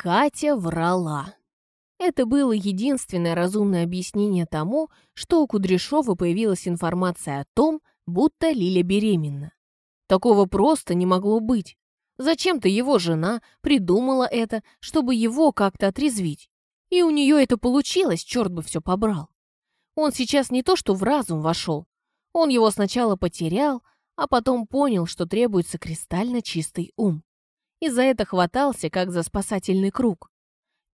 Катя врала. Это было единственное разумное объяснение тому, что у Кудряшова появилась информация о том, будто Лиля беременна. Такого просто не могло быть. Зачем-то его жена придумала это, чтобы его как-то отрезвить. И у нее это получилось, черт бы все побрал. Он сейчас не то что в разум вошел. Он его сначала потерял, а потом понял, что требуется кристально чистый ум. И за это хватался, как за спасательный круг.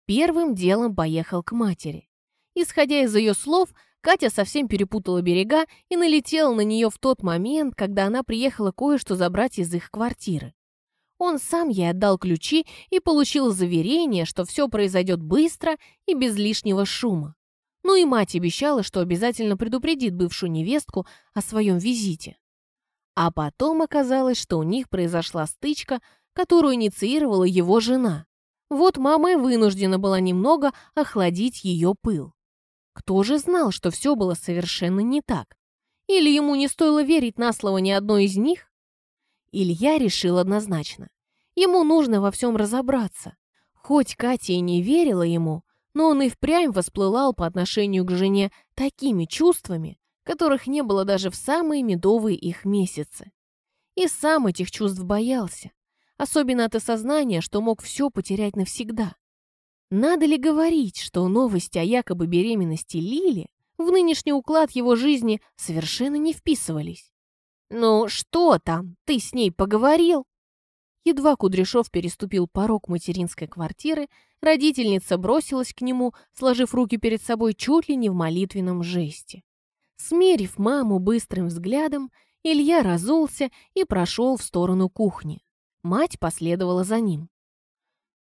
Первым делом поехал к матери. Исходя из ее слов, Катя совсем перепутала берега и налетела на нее в тот момент, когда она приехала кое-что забрать из их квартиры. Он сам ей отдал ключи и получил заверение, что все произойдет быстро и без лишнего шума. Ну и мать обещала, что обязательно предупредит бывшую невестку о своем визите. А потом оказалось, что у них произошла стычка, которую инициировала его жена. Вот мама и вынуждена была немного охладить ее пыл. Кто же знал, что все было совершенно не так? Или ему не стоило верить на слово ни одной из них? Илья решил однозначно. Ему нужно во всем разобраться. Хоть Катя и не верила ему, но он и впрямь восплылал по отношению к жене такими чувствами, которых не было даже в самые медовые их месяцы. И сам этих чувств боялся, особенно от осознания, что мог все потерять навсегда. Надо ли говорить, что новости о якобы беременности Лили в нынешний уклад его жизни совершенно не вписывались? «Ну что там, ты с ней поговорил?» Едва Кудряшов переступил порог материнской квартиры, родительница бросилась к нему, сложив руки перед собой чуть ли не в молитвенном жесте. Смерив маму быстрым взглядом, Илья разулся и прошел в сторону кухни. Мать последовала за ним.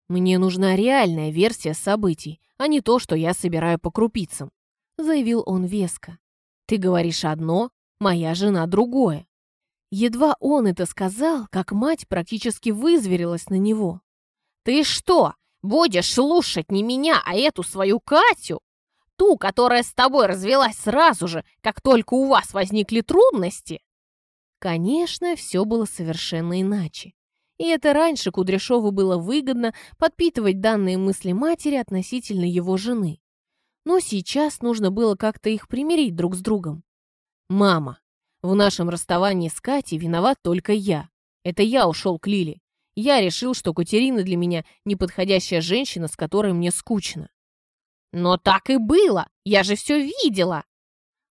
«Мне нужна реальная версия событий, а не то, что я собираю по крупицам», заявил он веско. «Ты говоришь одно, моя жена другое». Едва он это сказал, как мать практически вызверилась на него. «Ты что, будешь слушать не меня, а эту свою Катю? Ту, которая с тобой развелась сразу же, как только у вас возникли трудности?» Конечно, все было совершенно иначе. И это раньше Кудряшову было выгодно подпитывать данные мысли матери относительно его жены. Но сейчас нужно было как-то их примирить друг с другом. «Мама, в нашем расставании с Катей виноват только я. Это я ушел к Лиле. Я решил, что Катерина для меня неподходящая женщина, с которой мне скучно. «Но так и было! Я же все видела!»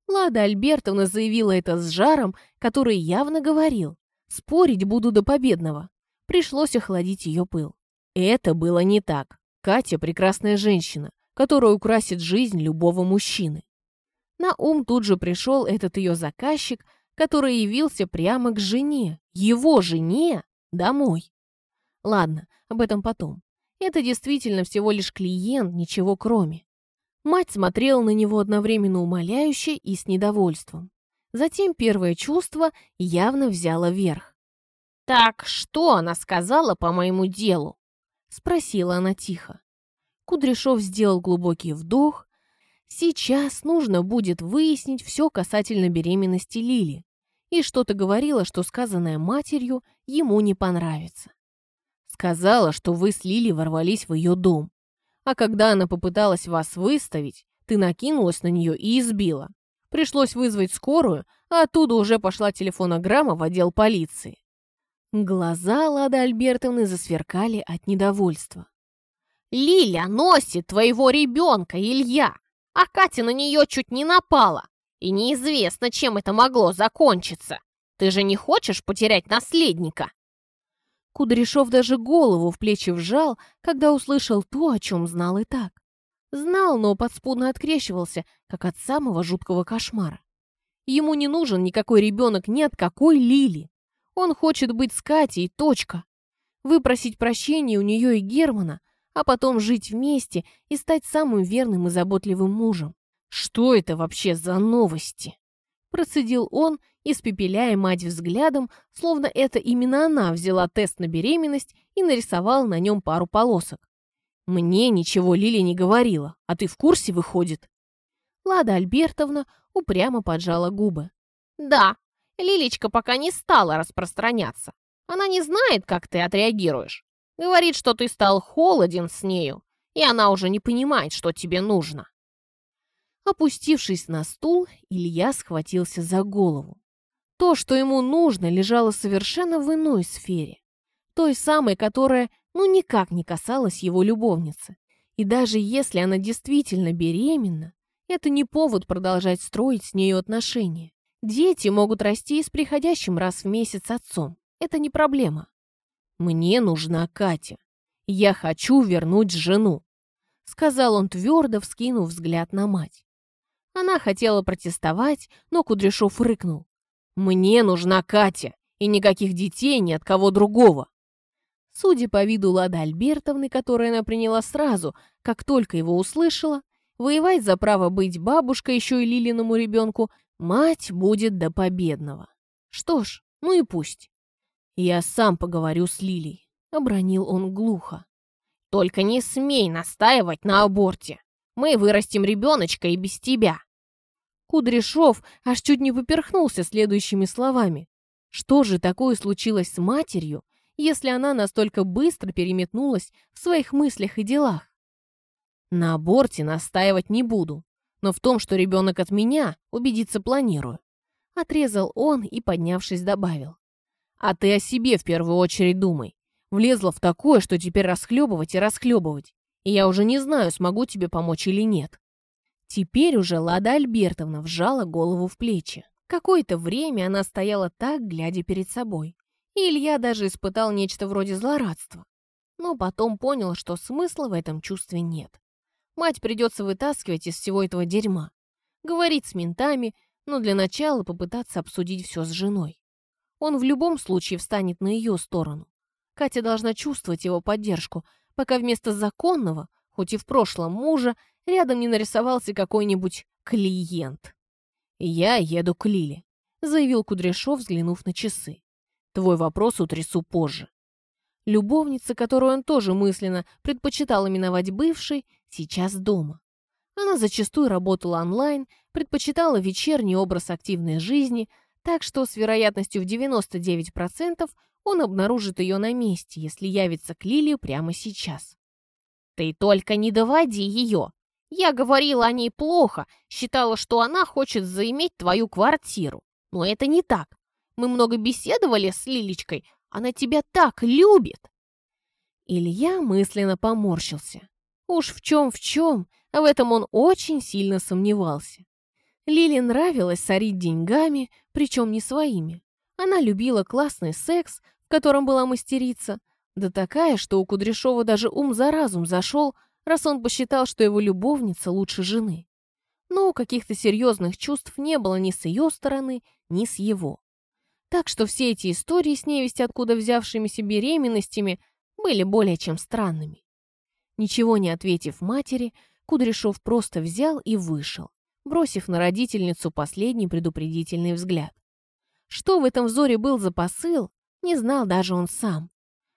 Лада Альбертовна заявила это с жаром, который явно говорил. «Спорить буду до победного». Пришлось охладить ее пыл. Это было не так. Катя – прекрасная женщина, которая украсит жизнь любого мужчины. На ум тут же пришел этот ее заказчик, который явился прямо к жене, его жене, домой. Ладно, об этом потом. Это действительно всего лишь клиент, ничего кроме. Мать смотрела на него одновременно умоляюще и с недовольством. Затем первое чувство явно взяло верх. «Так что она сказала по моему делу?» — спросила она тихо. Кудряшов сделал глубокий вдох. Сейчас нужно будет выяснить все касательно беременности Лили. И что-то говорило, что сказанное матерью ему не понравится. Сказала, что вы с Лили ворвались в ее дом. А когда она попыталась вас выставить, ты накинулась на нее и избила. Пришлось вызвать скорую, а оттуда уже пошла телефонограмма в отдел полиции. Глаза Лады Альбертовны засверкали от недовольства. «Лиля носит твоего ребенка, Илья, а Катя на нее чуть не напала, и неизвестно, чем это могло закончиться. Ты же не хочешь потерять наследника?» Кудряшов даже голову в плечи вжал, когда услышал то, о чем знал и так. Знал, но подспудно открещивался, как от самого жуткого кошмара. Ему не нужен никакой ребенок ни от какой Лили. Он хочет быть с Катей, точка. Выпросить прощения у нее и Германа, а потом жить вместе и стать самым верным и заботливым мужем. Что это вообще за новости? Процедил он, испепеляя мать взглядом, словно это именно она взяла тест на беременность и нарисовала на нем пару полосок. «Мне ничего Лили не говорила, а ты в курсе, выходит?» Лада Альбертовна упрямо поджала губы. «Да, Лилечка пока не стала распространяться. Она не знает, как ты отреагируешь. Говорит, что ты стал холоден с нею, и она уже не понимает, что тебе нужно. Опустившись на стул, Илья схватился за голову. То, что ему нужно, лежало совершенно в иной сфере. Той самой, которая ну никак не касалась его любовницы. И даже если она действительно беременна, это не повод продолжать строить с нею отношения. Дети могут расти с приходящим раз в месяц отцом. Это не проблема. Мне нужна Катя. Я хочу вернуть жену, сказал он твердо, вскинув взгляд на мать. Она хотела протестовать, но Кудряшов рыкнул. «Мне нужна Катя, и никаких детей ни от кого другого». Судя по виду Лады Альбертовны, которую она приняла сразу, как только его услышала, воевать за право быть бабушкой еще и Лилиному ребенку Мать будет до победного. Что ж, ну и пусть. Я сам поговорю с Лилей, обронил он глухо. Только не смей настаивать на аборте. Мы вырастим ребеночка и без тебя. Кудряшов аж чуть не поперхнулся следующими словами. Что же такое случилось с матерью, если она настолько быстро переметнулась в своих мыслях и делах? На аборте настаивать не буду но в том, что ребенок от меня, убедиться планирую. Отрезал он и, поднявшись, добавил. А ты о себе в первую очередь думай. Влезла в такое, что теперь расхлебывать и расхлебывать. И я уже не знаю, смогу тебе помочь или нет. Теперь уже Лада Альбертовна вжала голову в плечи. Какое-то время она стояла так, глядя перед собой. И Илья даже испытал нечто вроде злорадства. Но потом понял, что смысла в этом чувстве нет. Мать придется вытаскивать из всего этого дерьма. Говорить с ментами, но для начала попытаться обсудить все с женой. Он в любом случае встанет на ее сторону. Катя должна чувствовать его поддержку, пока вместо законного, хоть и в прошлом мужа, рядом не нарисовался какой-нибудь клиент. «Я еду к Лиле», — заявил Кудряшов, взглянув на часы. «Твой вопрос утрясу позже». Любовница, которую он тоже мысленно предпочитал именовать бывшей, сейчас дома. Она зачастую работала онлайн, предпочитала вечерний образ активной жизни, так что с вероятностью в 99% он обнаружит ее на месте, если явится к Лилию прямо сейчас. «Ты только не доводи ее! Я говорила о ней плохо, считала, что она хочет заиметь твою квартиру. Но это не так. Мы много беседовали с Лилечкой, она тебя так любит!» Илья мысленно поморщился. Уж в чем в чем, в этом он очень сильно сомневался. Лиле нравилось сорить деньгами, причем не своими. Она любила классный секс, в котором была мастерица, да такая, что у Кудряшова даже ум за разум зашел, раз он посчитал, что его любовница лучше жены. Но каких-то серьезных чувств не было ни с ее стороны, ни с его. Так что все эти истории с невесть откуда взявшимися беременностями были более чем странными. Ничего не ответив матери, Кудряшов просто взял и вышел, бросив на родительницу последний предупредительный взгляд. Что в этом взоре был за посыл, не знал даже он сам.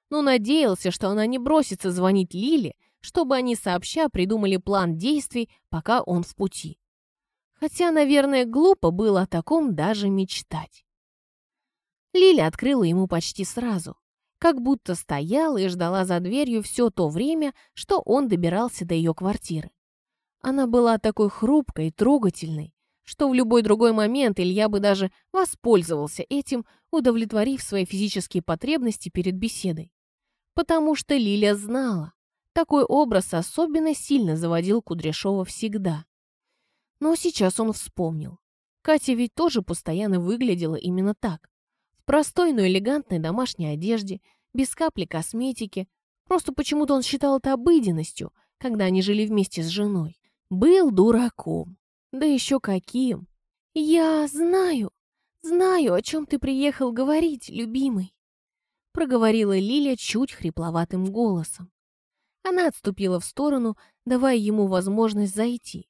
Но надеялся, что она не бросится звонить Лиле, чтобы они сообща придумали план действий, пока он в пути. Хотя, наверное, глупо было о таком даже мечтать. Лиля открыла ему почти сразу, как будто стояла и ждала за дверью все то время, что он добирался до ее квартиры. Она была такой хрупкой и трогательной, что в любой другой момент Илья бы даже воспользовался этим, удовлетворив свои физические потребности перед беседой. Потому что Лиля знала, такой образ особенно сильно заводил Кудряшова всегда. Но сейчас он вспомнил. Катя ведь тоже постоянно выглядела именно так простой, но элегантной домашней одежде, без капли косметики. Просто почему-то он считал это обыденностью, когда они жили вместе с женой. Был дураком. Да еще каким. «Я знаю, знаю, о чем ты приехал говорить, любимый», проговорила Лиля чуть хрипловатым голосом. Она отступила в сторону, давая ему возможность зайти.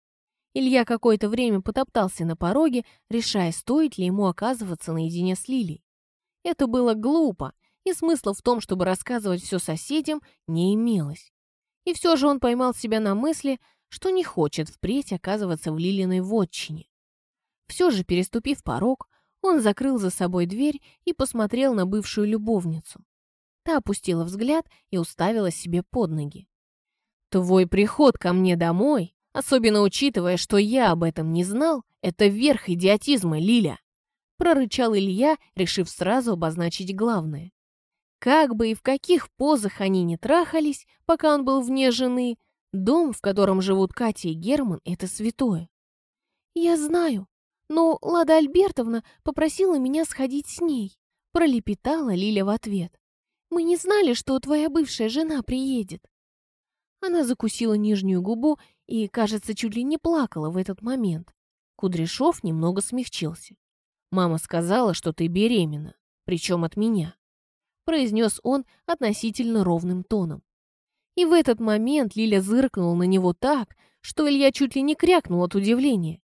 Илья какое-то время потоптался на пороге, решая, стоит ли ему оказываться наедине с Лилей. Это было глупо, и смысла в том, чтобы рассказывать все соседям, не имелось. И все же он поймал себя на мысли, что не хочет впредь оказываться в Лилиной вотчине. Все же, переступив порог, он закрыл за собой дверь и посмотрел на бывшую любовницу. Та опустила взгляд и уставилась себе под ноги. «Твой приход ко мне домой, особенно учитывая, что я об этом не знал, это верх идиотизма, Лиля!» Прорычал Илья, решив сразу обозначить главное. Как бы и в каких позах они не трахались, пока он был вне жены, дом, в котором живут Катя и Герман, это святое. «Я знаю, но Лада Альбертовна попросила меня сходить с ней», пролепетала Лиля в ответ. «Мы не знали, что твоя бывшая жена приедет». Она закусила нижнюю губу и, кажется, чуть ли не плакала в этот момент. Кудряшов немного смягчился. «Мама сказала, что ты беременна, причем от меня», произнес он относительно ровным тоном. И в этот момент Лиля зыркнула на него так, что Илья чуть ли не крякнул от удивления.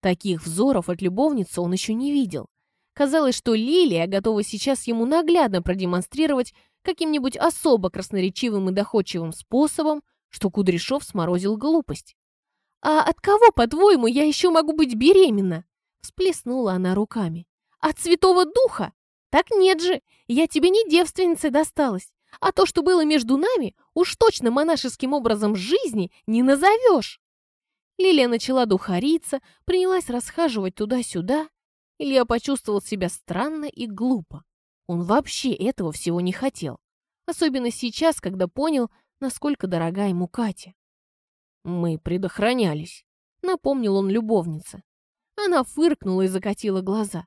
Таких взоров от любовницы он еще не видел. Казалось, что Лилия готова сейчас ему наглядно продемонстрировать каким-нибудь особо красноречивым и доходчивым способом, что Кудряшов сморозил глупость. «А от кого, по-твоему, я еще могу быть беременна?» Всплеснула она руками. «От Святого Духа? Так нет же, я тебе не девственницей досталась. А то, что было между нами, уж точно монашеским образом жизни не назовешь. Лилия начала духариться, принялась расхаживать туда-сюда. Илья почувствовал себя странно и глупо. Он вообще этого всего не хотел. Особенно сейчас, когда понял, насколько дорога ему Катя. «Мы предохранялись», — напомнил он любовнице. Она фыркнула и закатила глаза.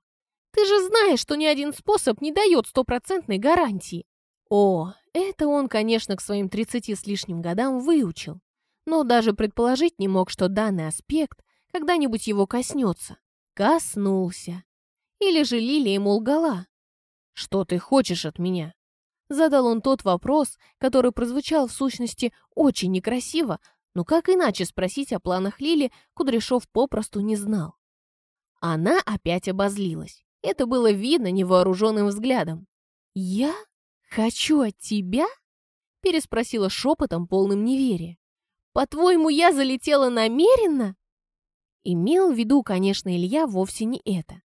«Ты же знаешь, что ни один способ не дает стопроцентной гарантии». О, это он, конечно, к своим тридцати с лишним годам выучил но даже предположить не мог, что данный аспект когда-нибудь его коснется. Коснулся. Или же Лилия ему лгала. «Что ты хочешь от меня?» Задал он тот вопрос, который прозвучал в сущности очень некрасиво, но как иначе спросить о планах Лили Кудряшов попросту не знал. Она опять обозлилась. Это было видно невооруженным взглядом. «Я? Хочу от тебя?» переспросила шепотом, полным неверия. По-твоему, я залетела намеренно?» Имел в виду, конечно, Илья вовсе не это.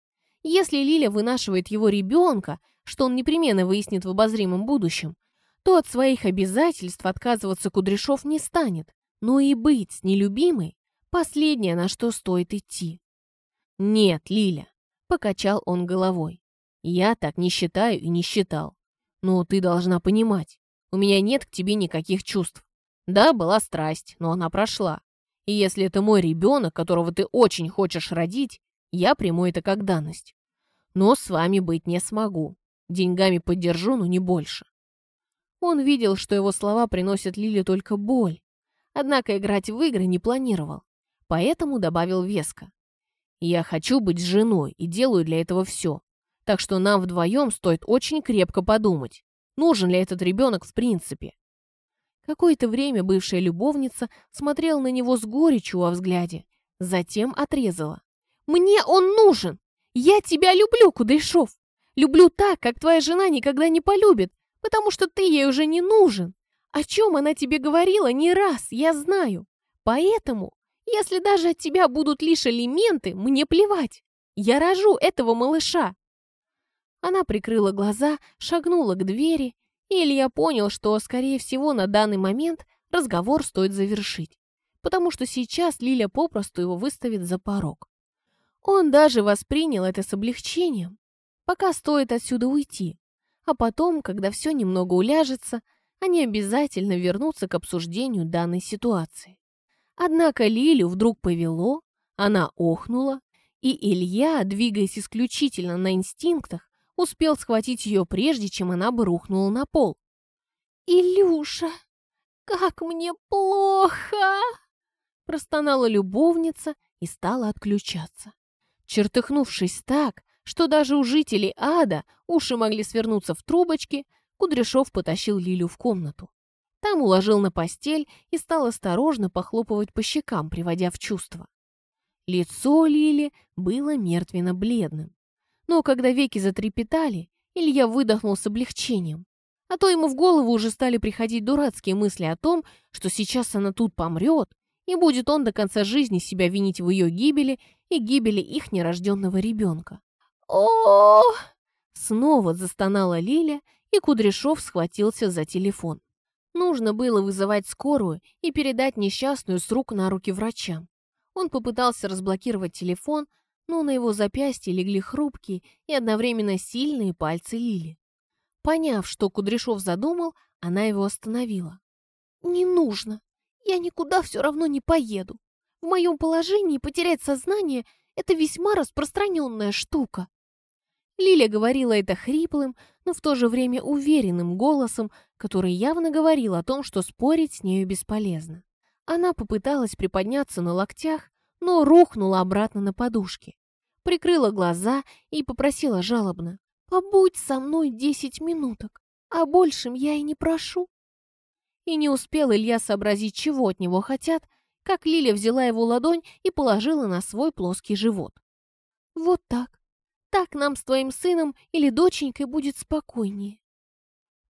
Если Лиля вынашивает его ребенка, что он непременно выяснит в обозримом будущем, то от своих обязательств отказываться Кудряшов не станет, но и быть нелюбимой – последнее, на что стоит идти. «Нет, Лиля», – покачал он головой, – «я так не считаю и не считал. Но ты должна понимать, у меня нет к тебе никаких чувств. Да, была страсть, но она прошла. И если это мой ребенок, которого ты очень хочешь родить, я приму это как данность. Но с вами быть не смогу. Деньгами поддержу, но не больше. Он видел, что его слова приносят Лиле только боль. Однако играть в игры не планировал. Поэтому добавил веско. Я хочу быть с женой и делаю для этого все. Так что нам вдвоем стоит очень крепко подумать, нужен ли этот ребенок в принципе. Какое-то время бывшая любовница смотрела на него с горечью во взгляде, затем отрезала. «Мне он нужен! Я тебя люблю, Кудряшов! Люблю так, как твоя жена никогда не полюбит, потому что ты ей уже не нужен. О чем она тебе говорила не раз, я знаю. Поэтому, если даже от тебя будут лишь элементы, мне плевать. Я рожу этого малыша!» Она прикрыла глаза, шагнула к двери и Илья понял, что, скорее всего, на данный момент разговор стоит завершить, потому что сейчас Лиля попросту его выставит за порог. Он даже воспринял это с облегчением. Пока стоит отсюда уйти, а потом, когда все немного уляжется, они обязательно вернутся к обсуждению данной ситуации. Однако Лилю вдруг повело, она охнула, и Илья, двигаясь исключительно на инстинктах, успел схватить ее прежде, чем она бы рухнула на пол. «Илюша, как мне плохо!» Простонала любовница и стала отключаться. Чертыхнувшись так, что даже у жителей ада уши могли свернуться в трубочки, Кудряшов потащил Лилю в комнату. Там уложил на постель и стал осторожно похлопывать по щекам, приводя в чувство. Лицо Лили было мертвенно-бледным. Но когда веки затрепетали, Илья выдохнул с облегчением. А то ему в голову уже стали приходить дурацкие мысли о том, что сейчас она тут помрет, и будет он до конца жизни себя винить в ее гибели и гибели их нерожденного ребенка. о Снова застонала Лиля и Кудряшов схватился за телефон. Нужно было вызывать скорую и передать несчастную с рук на руки врачам. Он попытался разблокировать телефон, но на его запястье легли хрупкие и одновременно сильные пальцы Лили. Поняв, что Кудряшов задумал, она его остановила. «Не нужно. Я никуда все равно не поеду. В моем положении потерять сознание — это весьма распространенная штука». Лиля говорила это хриплым, но в то же время уверенным голосом, который явно говорил о том, что спорить с нею бесполезно. Она попыталась приподняться на локтях, но рухнула обратно на подушки. Прикрыла глаза и попросила жалобно. «Побудь со мной десять минуток, а большим я и не прошу». И не успел Илья сообразить, чего от него хотят, как Лиля взяла его ладонь и положила на свой плоский живот. «Вот так. Так нам с твоим сыном или доченькой будет спокойнее».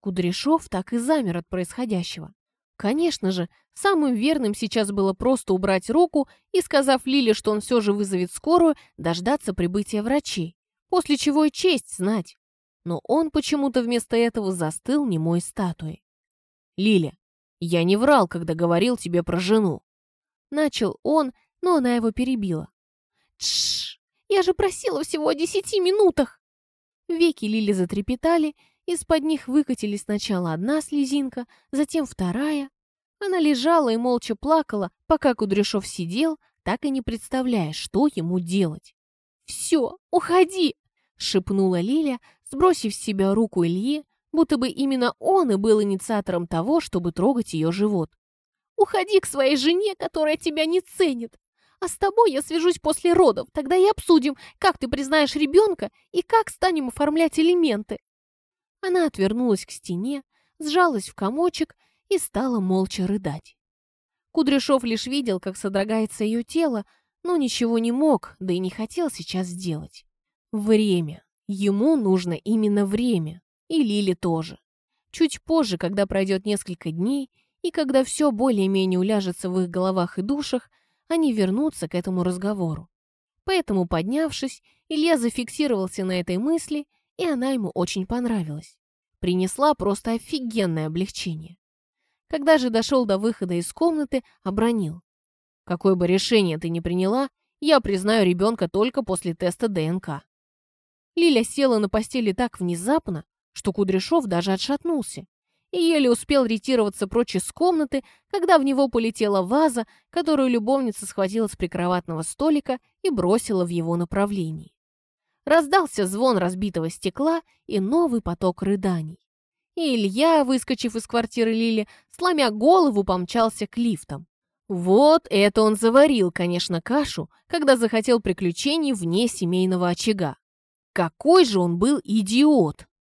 Кудряшов так и замер от происходящего. Конечно же, самым верным сейчас было просто убрать руку и, сказав Лиле, что он все же вызовет скорую, дождаться прибытия врачей, после чего и честь знать. Но он почему-то вместо этого застыл немой статуей. «Лиля, я не врал, когда говорил тебе про жену». Начал он, но она его перебила. «Тш! Я же просила всего о десяти минутах!» Веки Лили затрепетали, из-под них выкатились сначала одна слезинка, затем вторая. Она лежала и молча плакала, пока Кудряшов сидел, так и не представляя, что ему делать. «Все, уходи!» — шепнула Лиля, сбросив с себя руку Ильи, будто бы именно он и был инициатором того, чтобы трогать ее живот. «Уходи к своей жене, которая тебя не ценит. А с тобой я свяжусь после родов, тогда и обсудим, как ты признаешь ребенка и как станем оформлять элементы». Она отвернулась к стене, сжалась в комочек и стала молча рыдать. Кудряшов лишь видел, как содрогается ее тело, но ничего не мог, да и не хотел сейчас сделать. Время. Ему нужно именно время. И Лили тоже. Чуть позже, когда пройдет несколько дней, и когда все более-менее уляжется в их головах и душах, они вернутся к этому разговору. Поэтому, поднявшись, Илья зафиксировался на этой мысли, и она ему очень понравилась. Принесла просто офигенное облегчение. Когда же дошел до выхода из комнаты, обронил. «Какое бы решение ты ни приняла, я признаю ребенка только после теста ДНК». Лиля села на постели так внезапно, что Кудряшов даже отшатнулся и еле успел ретироваться прочь из комнаты, когда в него полетела ваза, которую любовница схватила с прикроватного столика и бросила в его направлении. Раздался звон разбитого стекла и новый поток рыданий. И Илья, выскочив из квартиры Лили, сломя голову, помчался к лифтам. Вот это он заварил, конечно, кашу, когда захотел приключений вне семейного очага. Какой же он был идиот!